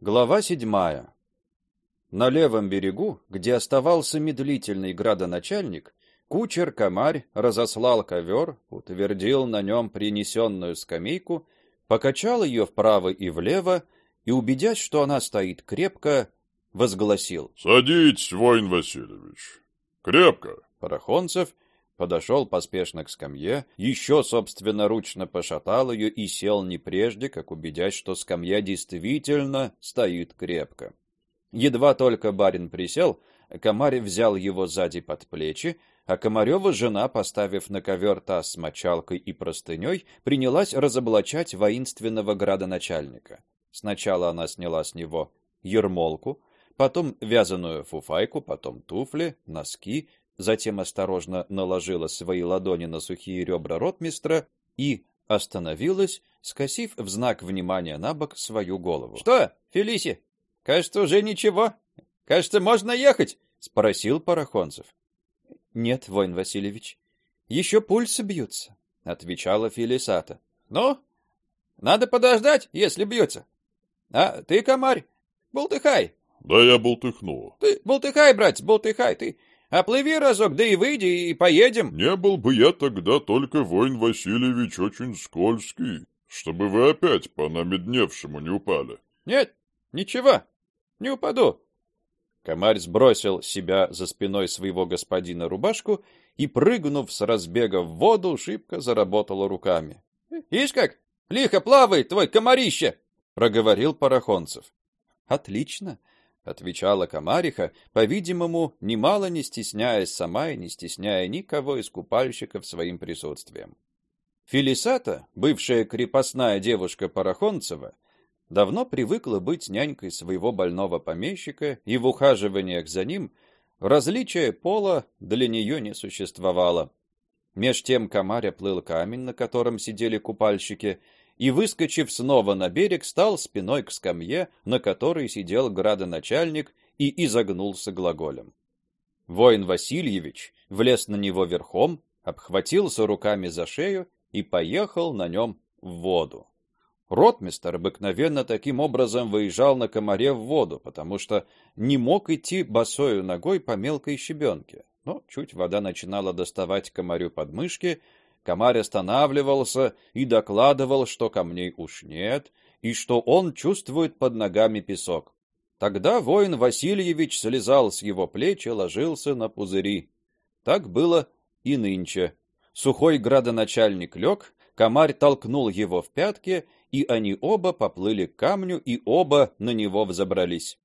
Глава седьмая. На левом берегу, где оставался медлительный градоначальник, кучер Комарь разослал ковер, утвердил на нем принесенную скамейку, покачал ее вправо и влево и, убедясь, что она стоит крепко, возгласил: "Садитесь, воин Васильевич. Крепко". Парахонцев подошел поспешно к скамье, еще собственноручно пошатал ее и сел не прежде, как убедясь, что скамья действительно стоит крепко. Едва только барин присел, Комарь взял его сзади под плечи, а Комарева жена, поставив на ковер таз с мочалкой и простыней, принялась разоблачать воинственного градоначальника. Сначала она сняла с него ермолку, потом вязаную фуфайку, потом туфли, носки, затем осторожно наложила свои ладони на сухие ребра ротмистра и остановилась, скосив в знак внимания на бок свою голову. Что, Фелиси? Кажется, уже ничего. Кажется, можно ехать, спросил Парахонцев. Нет, воин Васильевич, еще пульсы бьются, отвечала Фелисата. Ну, надо подождать, если бьются. А ты, комарь, болтыхай. Да я болтыхну. Ты болтыхай, брат, болтыхай, ты Оплыви разок, да и выйди, и поедем. Не был бы я тогда только воин Васильевич очень скользкий, чтобы вы опять по намедневшему не упали. Нет, ничего, не упаду. Комарь сбросил себя за спиной своего господина рубашку и, прыгнув с разбега в воду, шибко заработал руками. Ишь как, лихо плавает твой комарище, проговорил Парахонцев. Отлично, отвечала Комариха, по-видимому, немало не стесняясь сама и не стесняя никого из купальщиков своим присутствием. Фелисата, бывшая крепостная девушка Парахонцева, давно привыкла быть нянькой своего больного помещика, и в ухаживаниях за ним различия пола для нее не существовало. Меж тем комаря плыл камень, на котором сидели купальщики, и, выскочив снова на берег, стал спиной к скамье, на которой сидел градоначальник, и изогнулся глаголем. Воин Васильевич влез на него верхом, обхватился руками за шею и поехал на нем в воду. Ротмистр обыкновенно таким образом выезжал на комаре в воду, потому что не мог идти босою ногой по мелкой щебенке. Но чуть вода начинала доставать комарю подмышки, Комар останавливался и докладывал, что камней уж нет, и что он чувствует под ногами песок. Тогда воин Васильевич слезал с его плеч и ложился на пузыри. Так было и нынче. Сухой градоначальник лег, комарь толкнул его в пятки, и они оба поплыли к камню и оба на него взобрались.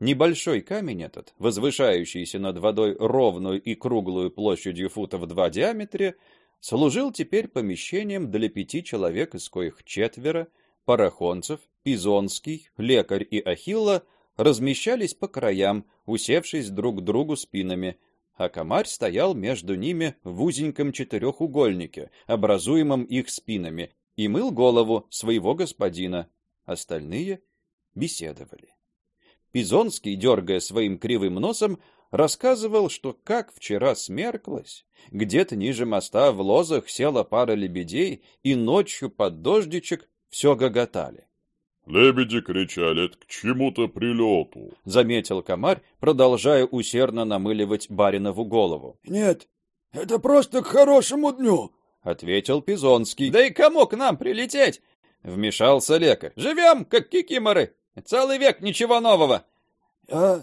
Небольшой камень этот, возвышающийся над водой ровную и круглую площадью футов два диаметре, служил теперь помещением для пяти человек, из коих четверо парахонцев, Пизонский, лекарь и Ахилла размещались по краям, усевшись друг к другу спинами, а комарь стоял между ними в узеньком четырехугольнике, образуемом их спинами, и мыл голову своего господина. Остальные беседовали. Пизонский, дергая своим кривым носом, рассказывал, что как вчера смерклось, где-то ниже моста в лозах села пара лебедей, и ночью под дождичек все гоготали. Лебеди кричали это к чему-то прилету, заметил комарь, продолжая усердно намыливать баринову голову. Нет, это просто к хорошему дню, ответил Пизонский. Да и кому к нам прилететь? вмешался лекарь. Живем, как кикиморы. Целый век ничего нового. А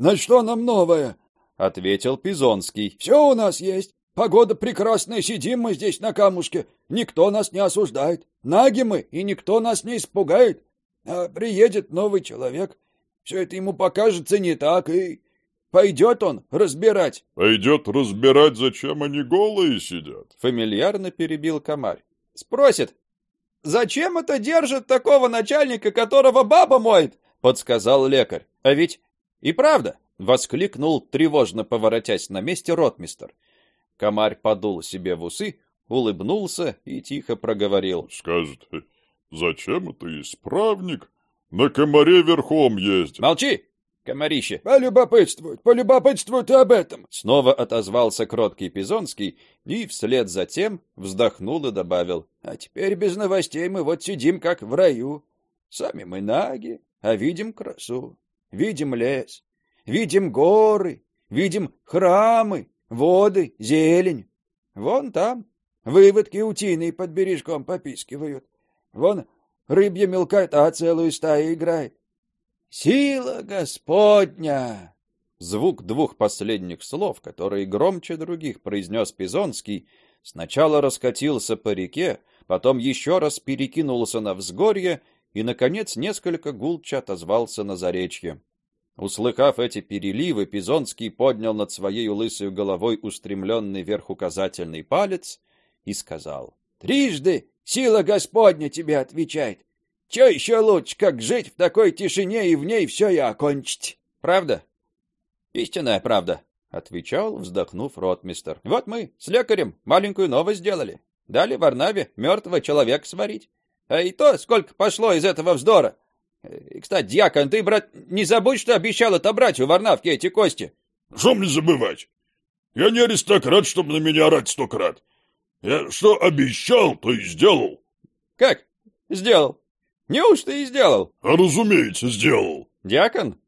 на что нам новое? ответил Пизонский. Все у нас есть. Погода прекрасная, сидим мы здесь на камушке. Никто нас не осуждает. Наги мы, и никто нас не испугает. А приедет новый человек, все это ему покажется не так, и пойдет он разбирать. Пойдет разбирать, зачем они голые сидят. Фамильярно перебил комарь. Спросит, зачем это держит такого начальника, которого баба моет? Подсказал лекарь. А ведь и правда, воскликнул тревожно поворотясь на месте ротмистр. Комарь подул себе в усы, улыбнулся и тихо проговорил: "Скажет: "Зачем это исправник на комаре верхом ездит?" "Молчи, комарище. Полюбопытствуют, полюбопытствуют и об этом. Снова отозвался кроткий Пизонский и вслед за тем вздохнул и добавил: "А теперь без новостей мы вот сидим как в раю. Сами мы наги, а видим красу, видим лес, видим горы, видим храмы, воды, зелень. Вон там выводки утиные под бережком попискивают. Вон рыбья мелкота целую стаю играет. Сила Господня! Звук двух последних слов, которые громче других произнес Пизонский, сначала раскатился по реке, потом еще раз перекинулся на взгорье и наконец несколько гулче отозвался на заречье. Услыхав эти переливы, Пизонский поднял над своей лысой головой устремленный вверх указательный палец и сказал: "Трижды сила Господня тебе отвечает. Что еще лучше, как жить в такой тишине и в ней все и окончить?" "Правда? Истинная правда", отвечал, вздохнув ротмистер. "Вот мы с лекарем маленькую новость сделали. Дали Варнаве мертвого человека сварить. А и то сколько пошло из этого вздора. И, кстати, дьякон, ты, брат, не забудь, что обещал отобрать у Варнавки эти кости. Что мне забывать? Я не аристократ, чтобы на меня орать сто крат. Я что обещал, то и сделал. Как? Сделал? Неужто и сделал? А разумеется, сделал. Дьякон,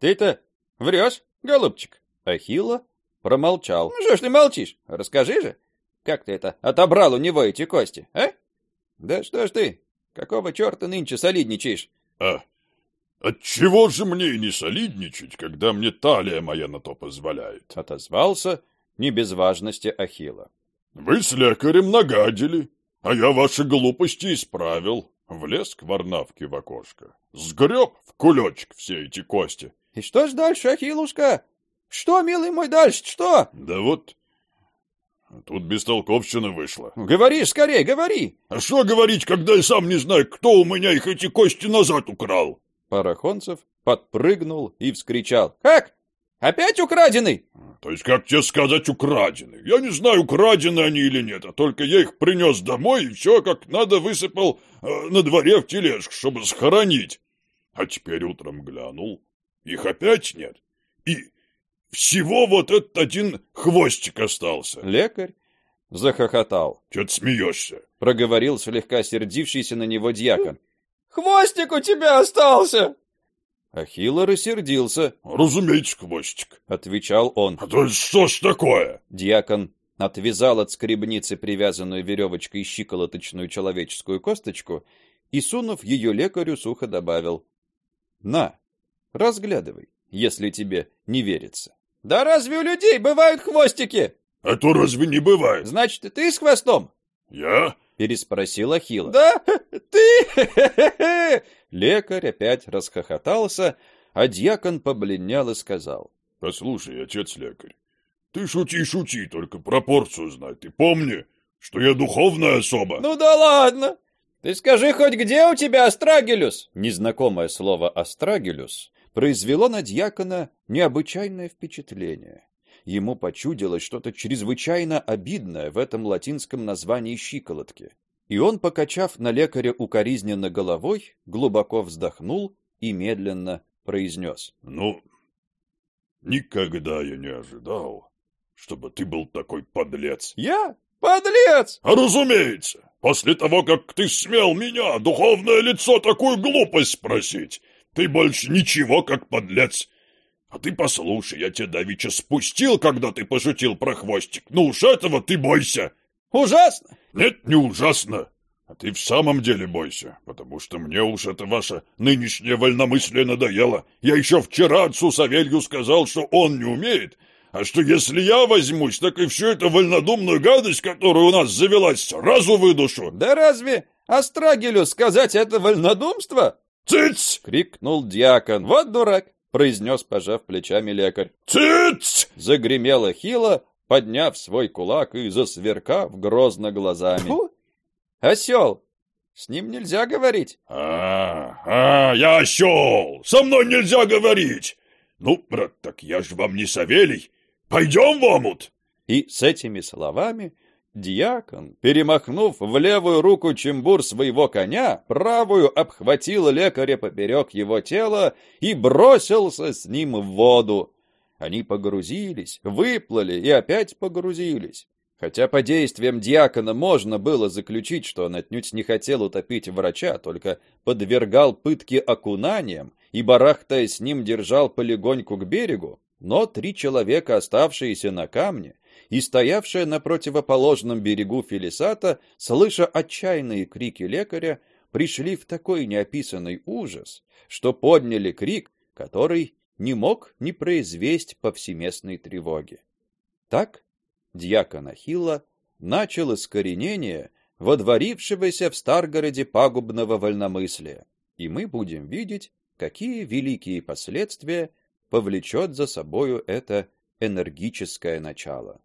ты-то врешь, голубчик? Ахилла промолчал. Ну что ж ты молчишь? Расскажи же, как ты это отобрал у него эти кости, а? Да что ж ты, какого черта нынче солидничаешь? А отчего же мне не солидничать, когда мне талия моя на то позволяет? Отозвался не без важности Ахилла. Вы с лекарем нагадили, а я ваши глупости исправил. Влез к Варнавке в окошко, сгреб в кулечек все эти кости. И что ж дальше, Ахиллушка? Что, милый мой, дальше, что? Да вот, тут бестолковщина вышла. Говори скорее, говори. А что говорить, когда я сам не знаю, кто у меня их эти кости назад украл? Парахонцев подпрыгнул и вскричал. Как? Опять украденный? То есть, как тебе сказать, украденный? Я не знаю, украдены они или нет, а только я их принес домой и все как надо высыпал э, на дворе в тележку, чтобы схоронить. А теперь утром глянул, их опять нет. И всего вот этот один хвостик остался. Лекарь захохотал. Че ты смеешься? Проговорил слегка сердившийся на него дьякон. Хвостик у тебя остался! Ахилла рассердился. Разумеется, хвостик, отвечал он. А то что ж такое? Дьякон отвязал от скребницы привязанную веревочкой щиколоточную человеческую косточку и, сунув ее лекарю, сухо добавил: "На, разглядывай, если тебе не верится". Да разве у людей бывают хвостики? А то разве не бывает? Значит, ты с хвостом? Я? переспросил Ахилла. Да, ты. Лекарь опять расхохотался, а дьякон побледнел и сказал: "Послушай, отец лекарь, ты шути, шути, только пропорцию знай. Ты помни, что я духовная особа". Ну да ладно. Ты скажи хоть где у тебя астрагилюс? Незнакомое слово астрагилюс произвело на дьякона необычайное впечатление. Ему почудилось что-то чрезвычайно обидное в этом латинском названии щиколотки. И он, покачав на лекаря укоризненно головой, глубоко вздохнул и медленно произнес. «Ну, никогда я не ожидал, чтобы ты был такой подлец». «Я? Подлец!» «А разумеется! После того, как ты смел меня, духовное лицо, такую глупость спросить, ты больше ничего, как подлец. А ты послушай, я тебя давеча спустил, когда ты пошутил про хвостик. Ну уж этого ты бойся. Ужасно? Нет, не ужасно. А ты в самом деле бойся, потому что мне уж это ваше нынешнее вольномыслие надоело. Я еще вчера отцу Савелью сказал, что он не умеет, а что если я возьмусь, так и всю эту вольнодумную гадость, которая у нас завелась, сразу выдушу. Да разве Астрагилю сказать это вольнодумство? «Цыц!» — крикнул дьякон. «Вот дурак!» — произнес, пожав плечами лекарь. «Цыц!» — загремело хило, подняв свой кулак и засверкав грозно глазами. Фу! Осел! С ним нельзя говорить. А, а, я осел! Со мной нельзя говорить! Ну, брат, так я же вам не Савелий. Пойдем в омут!» И с этими словами Дьякон, перемахнув в левую руку чембур своего коня, правую обхватил лекаря поперек его тела и бросился с ним в воду. Они погрузились, выплыли и опять погрузились. Хотя по действиям диакона можно было заключить, что он отнюдь не хотел утопить врача, только подвергал пытке окунанием и, барахтаясь с ним, держал полегоньку к берегу, но три человека, оставшиеся на камне, и стоявшая на противоположном берегу Фелисата, слыша отчаянные крики лекаря, пришли в такой неописанный ужас, что подняли крик, который не мог не произвести повсеместной тревоги. Так дьякон Ахилла начал искоренение водворившегося в Старгороде пагубного вольномыслия, и мы будем видеть, какие великие последствия повлечет за собою это энергическое начало.